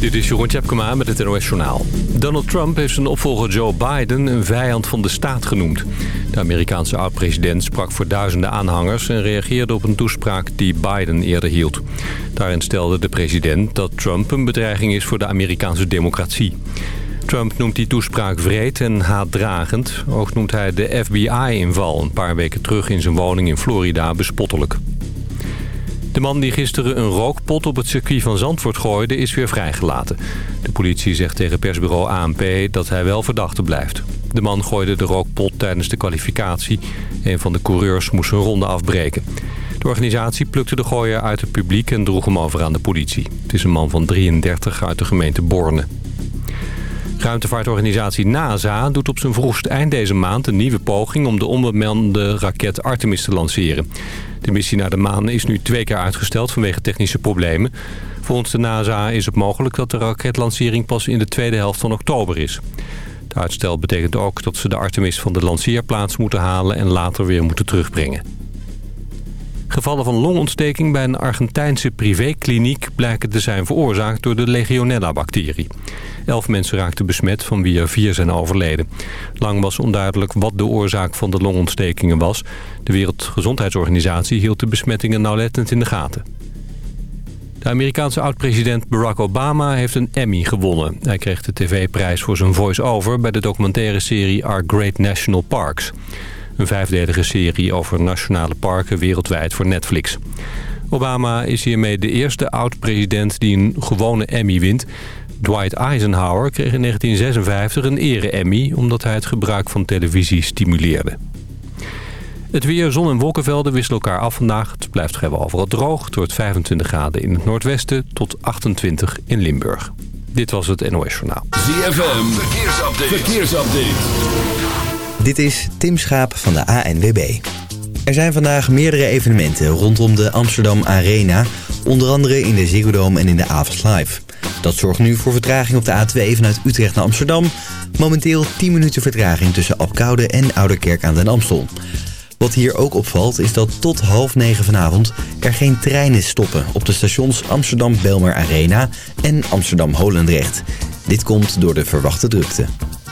Dit is Jeroen Tjepkema met het NOS Journaal. Donald Trump heeft zijn opvolger Joe Biden een vijand van de staat genoemd. De Amerikaanse oud-president sprak voor duizenden aanhangers... en reageerde op een toespraak die Biden eerder hield. Daarin stelde de president dat Trump een bedreiging is voor de Amerikaanse democratie. Trump noemt die toespraak vreed en haatdragend. Ook noemt hij de FBI-inval een paar weken terug in zijn woning in Florida bespottelijk. De man die gisteren een rookpot op het circuit van Zandvoort gooide is weer vrijgelaten. De politie zegt tegen persbureau ANP dat hij wel verdachte blijft. De man gooide de rookpot tijdens de kwalificatie. Een van de coureurs moest een ronde afbreken. De organisatie plukte de gooier uit het publiek en droeg hem over aan de politie. Het is een man van 33 uit de gemeente Borne. Ruimtevaartorganisatie NASA doet op zijn vroegst eind deze maand een nieuwe poging om de onbemande raket Artemis te lanceren. De missie naar de maan is nu twee keer uitgesteld vanwege technische problemen. Volgens de NASA is het mogelijk dat de raketlancering pas in de tweede helft van oktober is. Het uitstel betekent ook dat ze de Artemis van de lanceerplaats moeten halen en later weer moeten terugbrengen. Gevallen van longontsteking bij een Argentijnse privékliniek blijken te zijn veroorzaakt door de Legionella-bacterie. Elf mensen raakten besmet, van wie er vier zijn overleden. Lang was onduidelijk wat de oorzaak van de longontstekingen was. De Wereldgezondheidsorganisatie hield de besmettingen nauwlettend in de gaten. De Amerikaanse oud-president Barack Obama heeft een Emmy gewonnen. Hij kreeg de tv-prijs voor zijn voice-over bij de documentaire serie Our Great National Parks. Een vijfdelige serie over nationale parken wereldwijd voor Netflix. Obama is hiermee de eerste oud-president die een gewone Emmy wint. Dwight Eisenhower kreeg in 1956 een ere-Emmy... omdat hij het gebruik van televisie stimuleerde. Het weer, zon en wolkenvelden wisselen elkaar af vandaag. Het blijft vrijwel overal droog. Het 25 graden in het noordwesten tot 28 in Limburg. Dit was het NOS Journaal. ZFM, verkeersupdate. verkeersupdate. Dit is Tim Schaap van de ANWB. Er zijn vandaag meerdere evenementen rondom de Amsterdam Arena. Onder andere in de Ziggo Dome en in de Avals Live. Dat zorgt nu voor vertraging op de A2 vanuit Utrecht naar Amsterdam. Momenteel 10 minuten vertraging tussen Apkoude en Ouderkerk aan den Amstel. Wat hier ook opvalt is dat tot half negen vanavond er geen treinen stoppen op de stations Amsterdam Belmer Arena en Amsterdam Holendrecht. Dit komt door de verwachte drukte.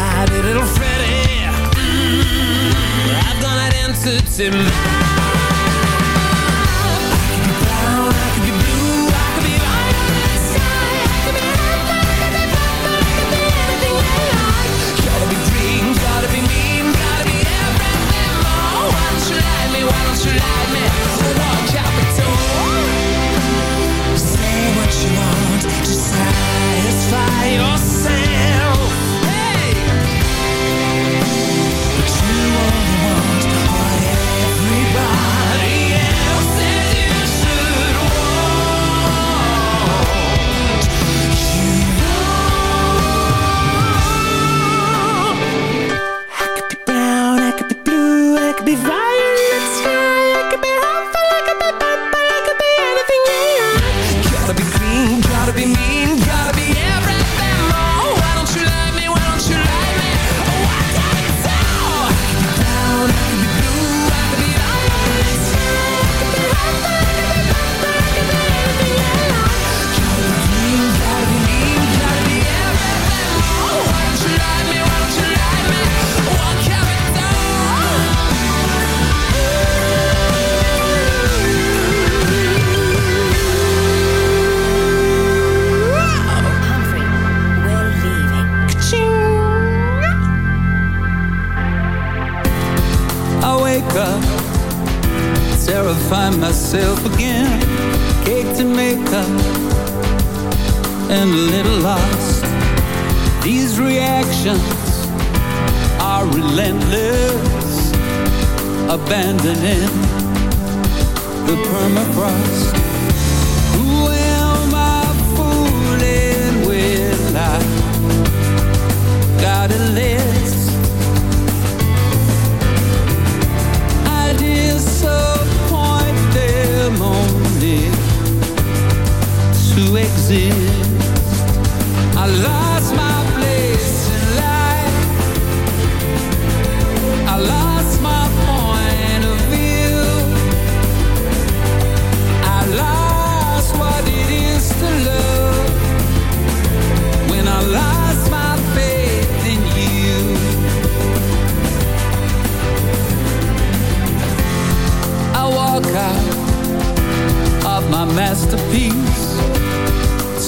tiny little Freddy. Mm -hmm. I've got an answer to my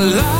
I love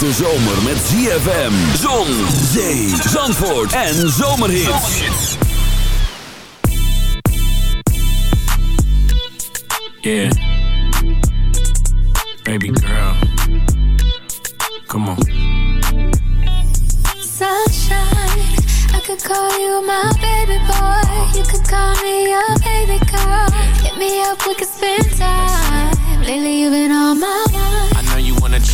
Hete zomer met ZFM, zon, zee, zandvoort en zomerhits. Yeah. Baby girl. Come on. Sunshine, I could call you my baby boy. You could call me your baby girl. Hit me up, we could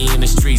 in the street,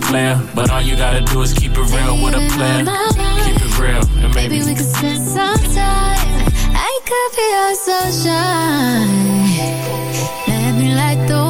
Player, but all you gotta do is keep it real with a player. Keep it real, and maybe Maybe we could spend some time. I could be your sunshine. Let me light the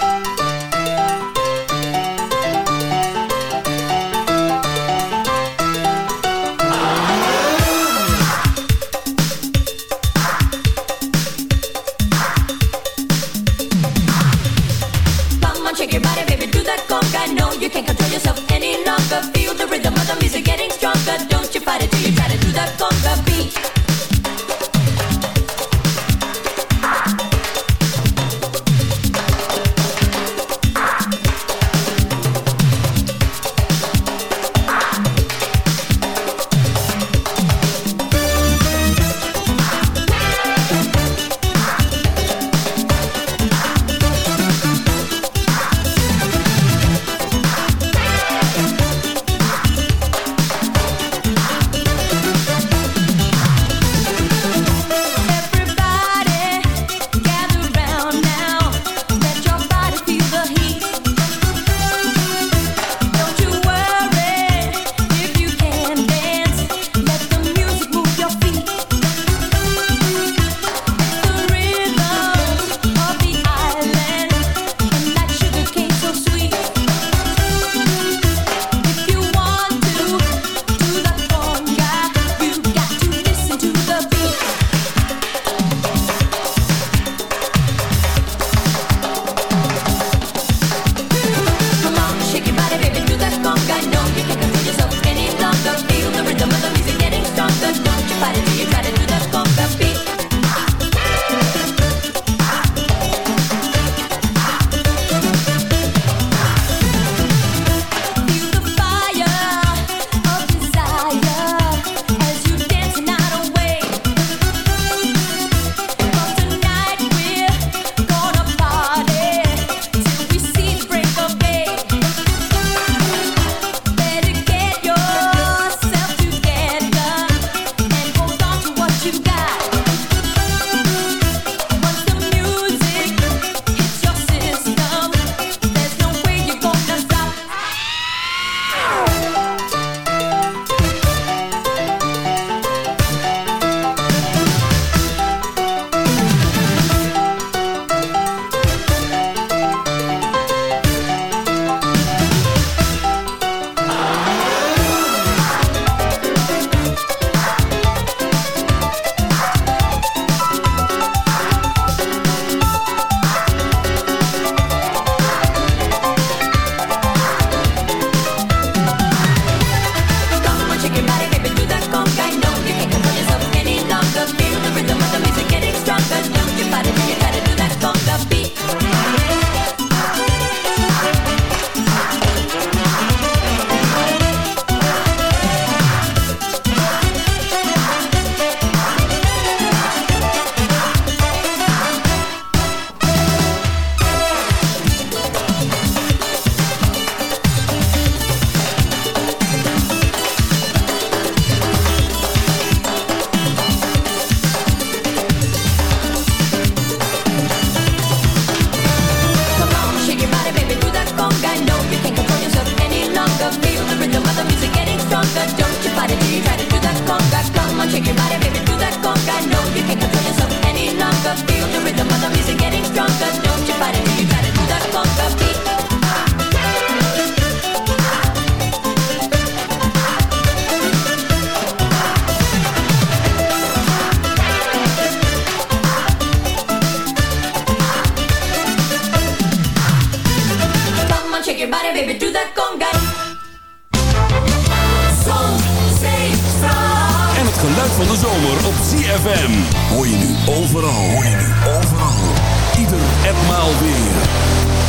alweer.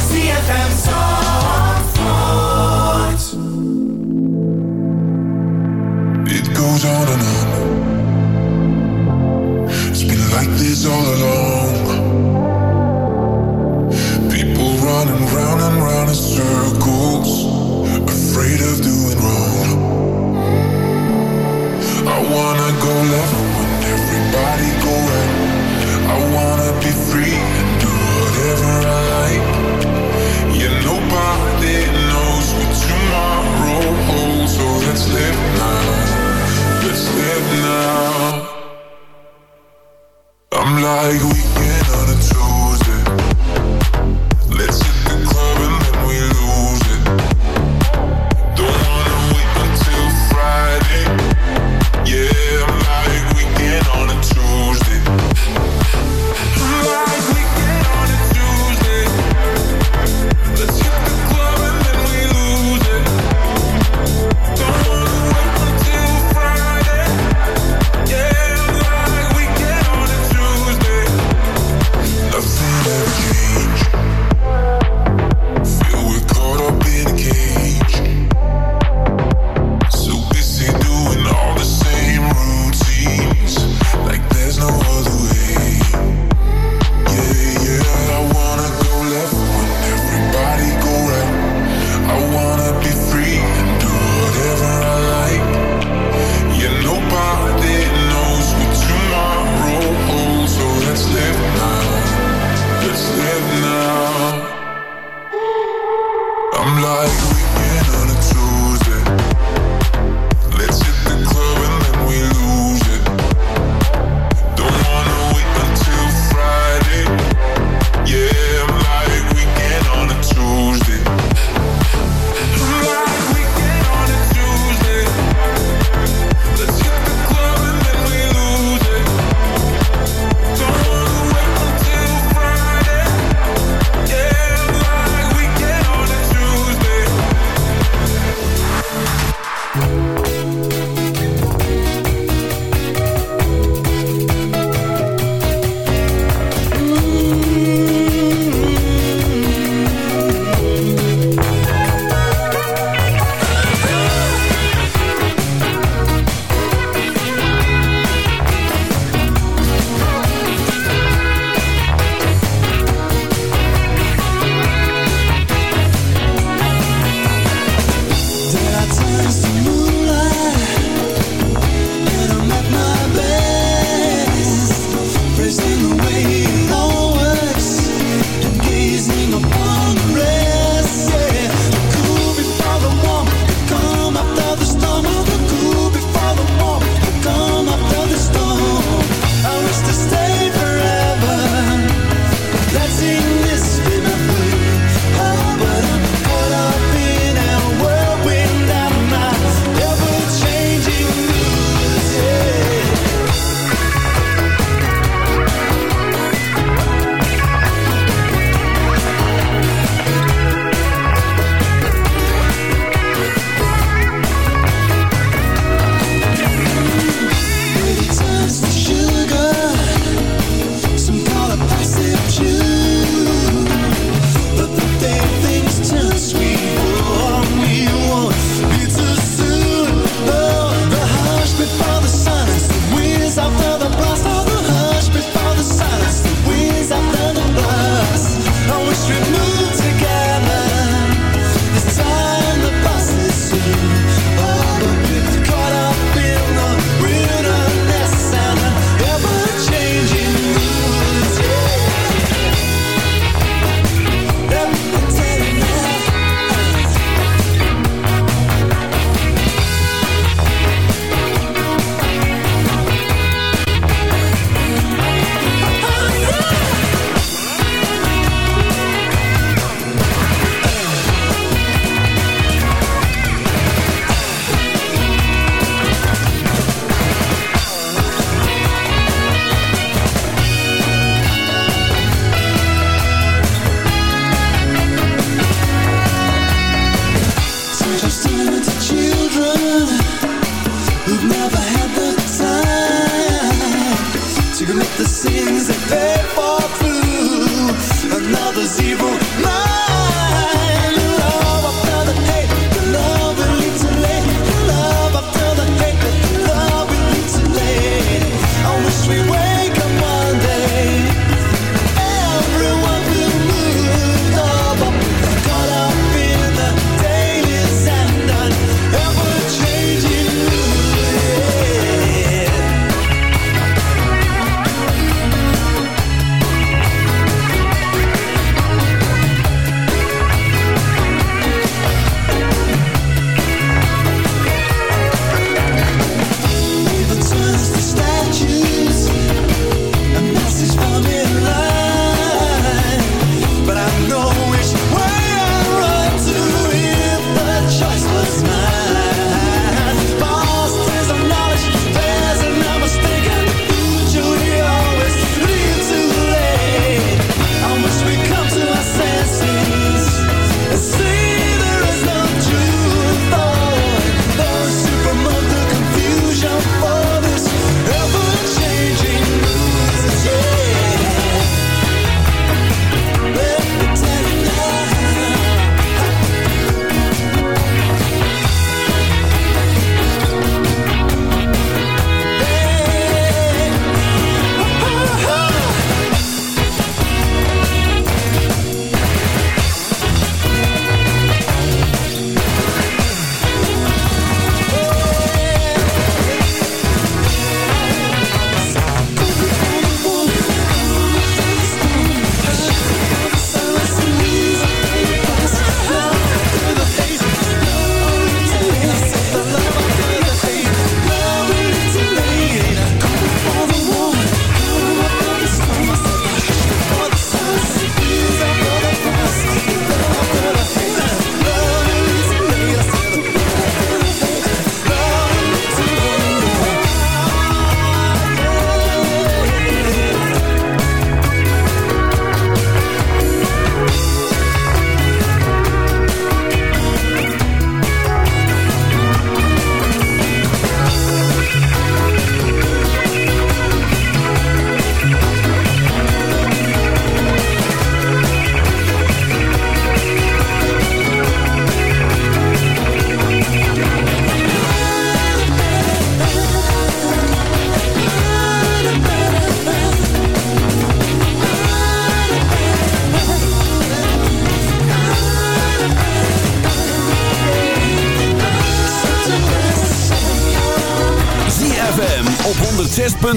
CFM Zandvoort.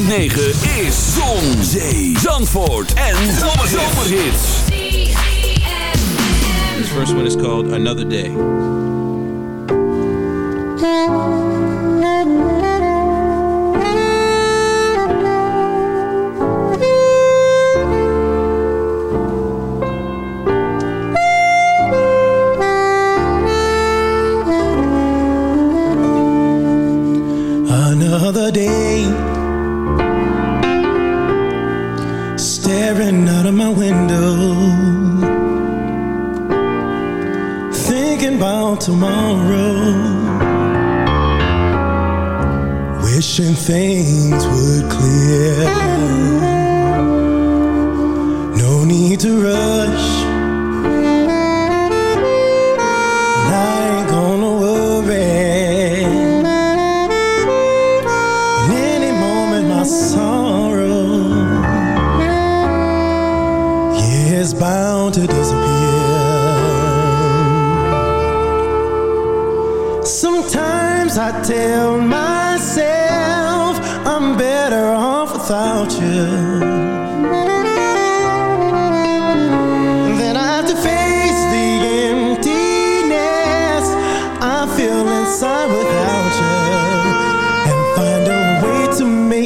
106.9 is Zon, Zee, Zandvoort en Zomerhits. This first one is called Another Day.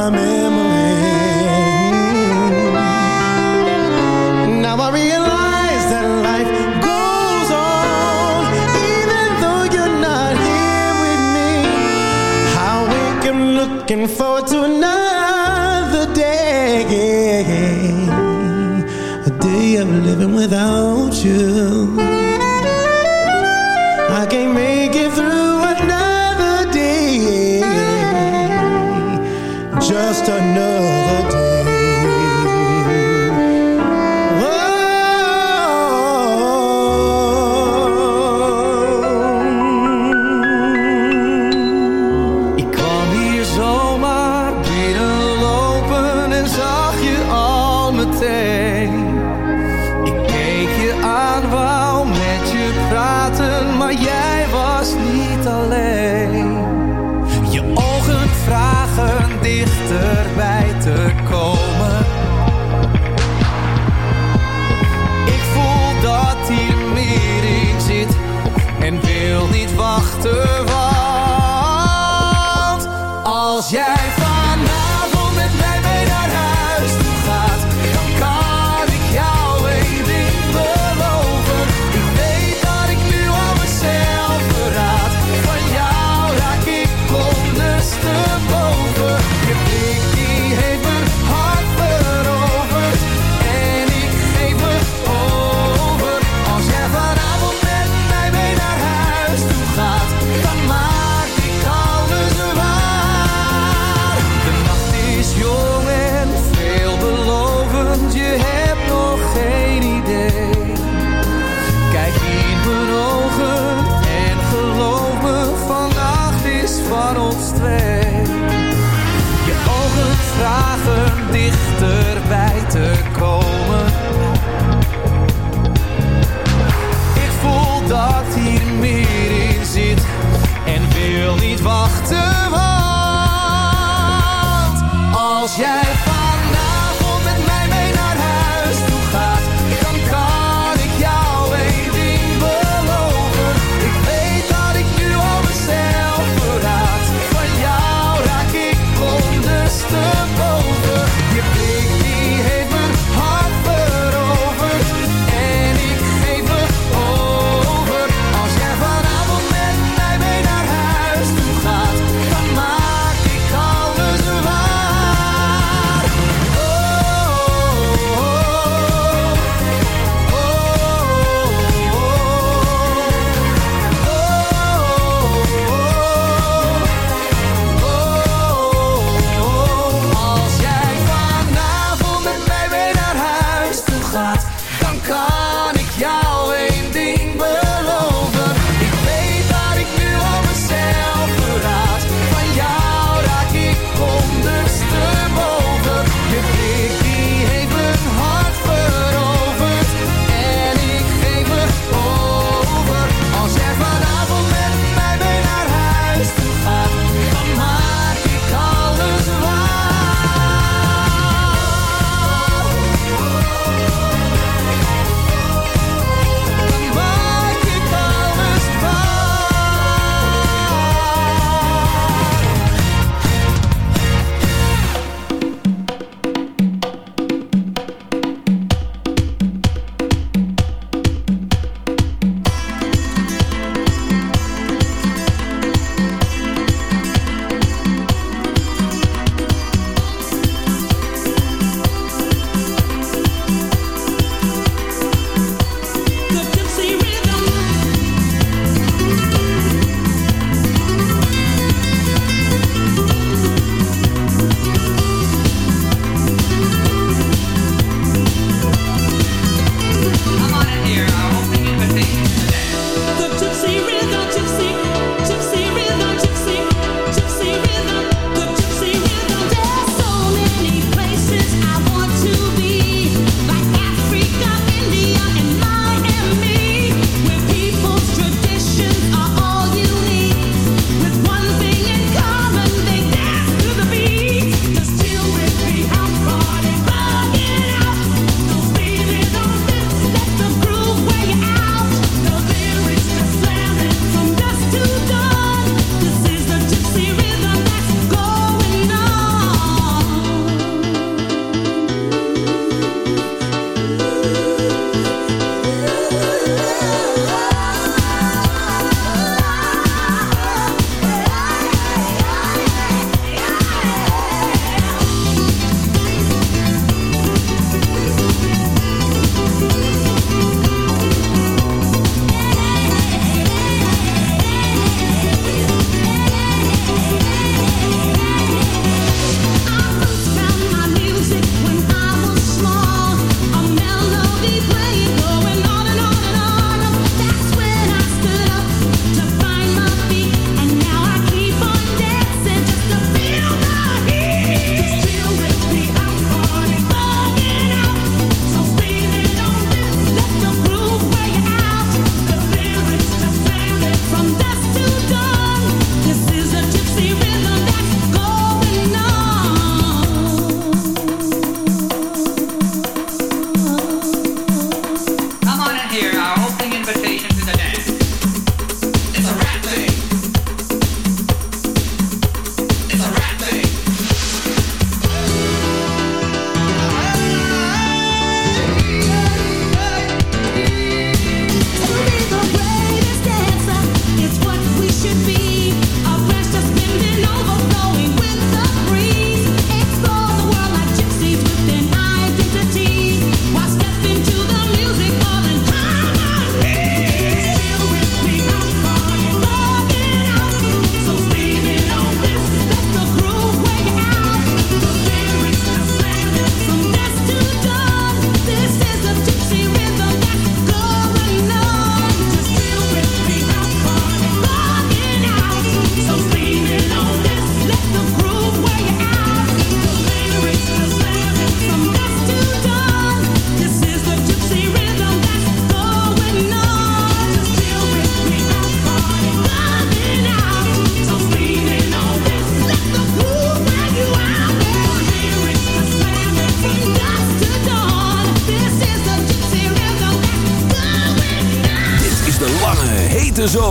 my memory. Now I realize that life goes on, even though you're not here with me. I wake up looking forward to another day, a day of living without you. I can't make just enough.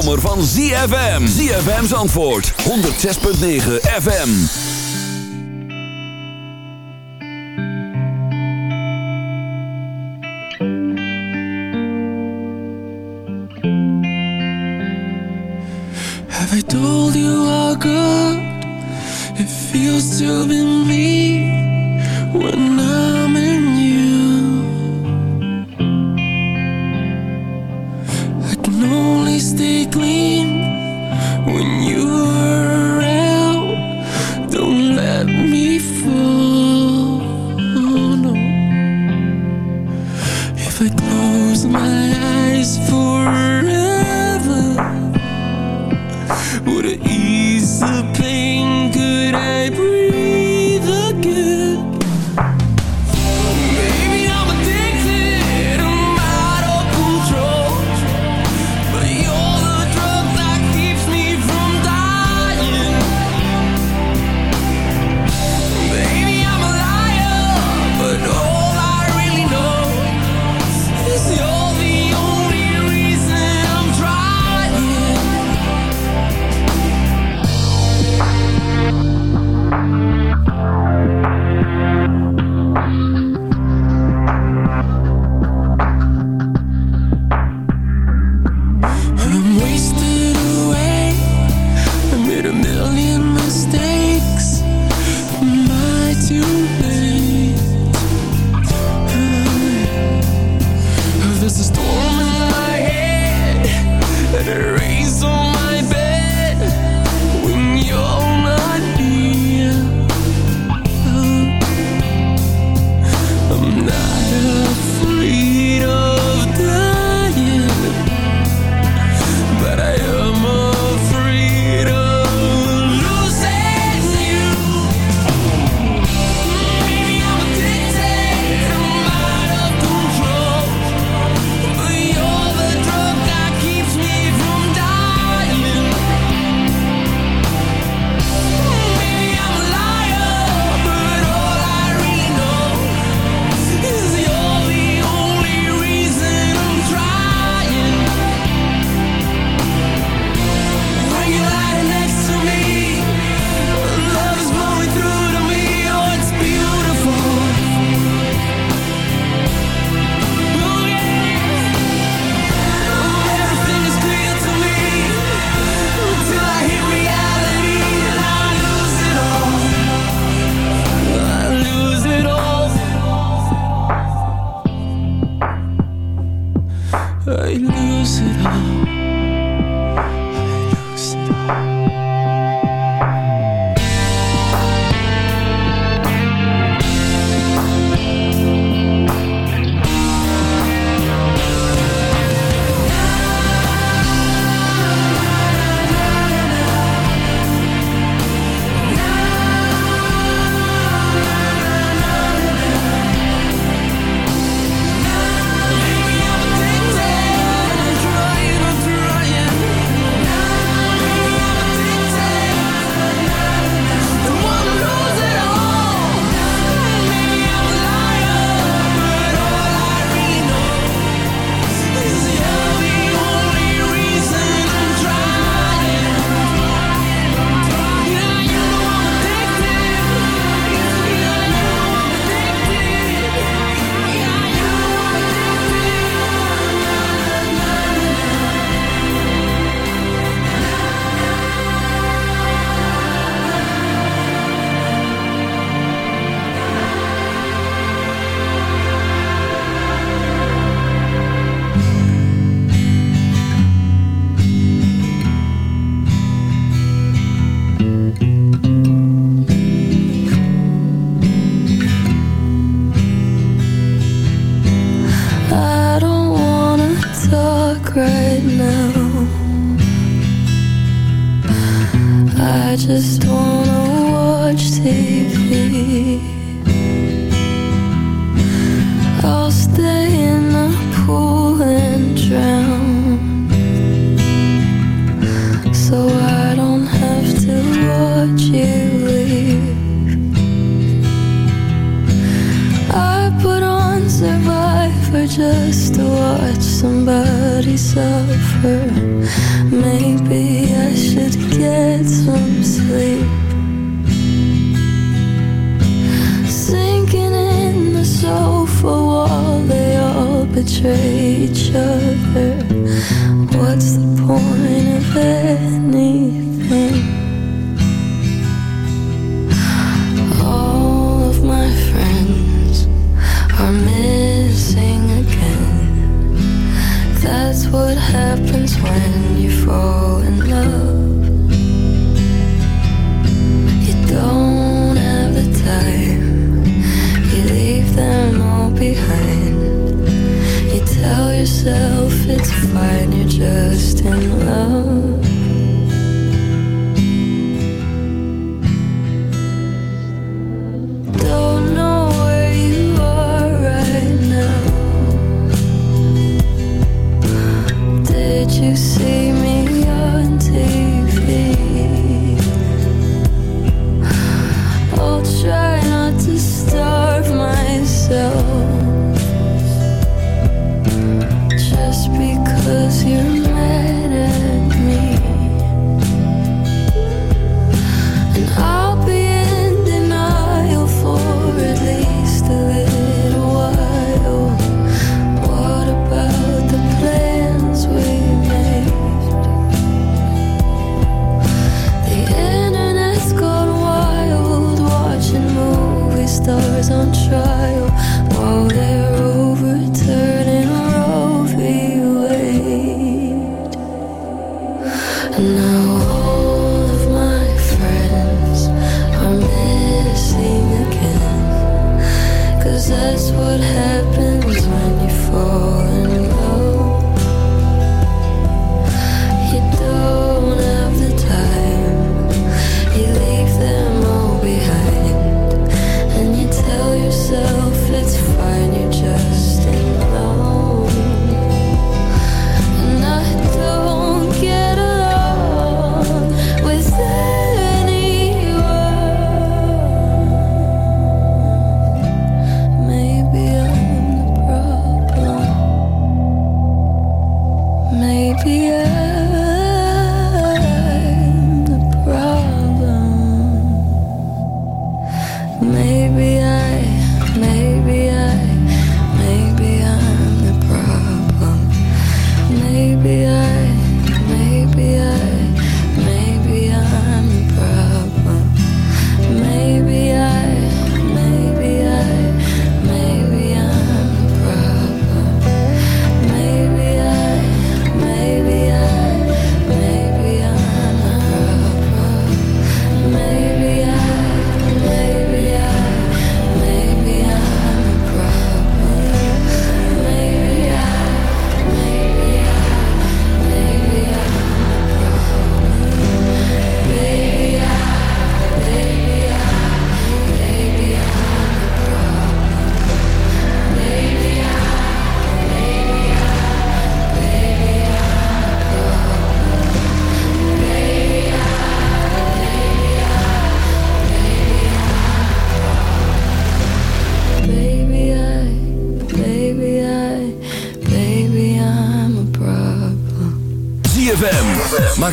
zomer van ZFM. ZFM's antwoord. 106.9 FM. Have I told you all good? It feels to be me.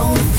don't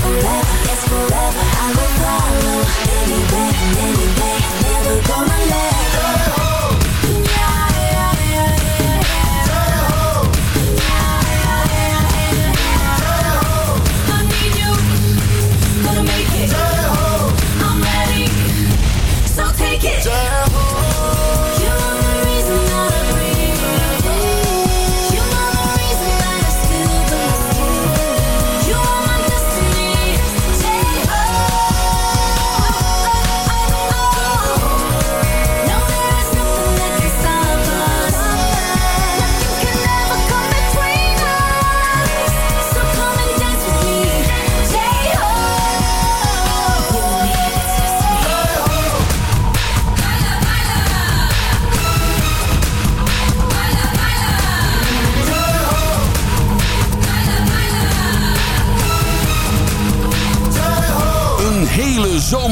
forever. Yes, forever. I will follow anywhere and any day. Never gonna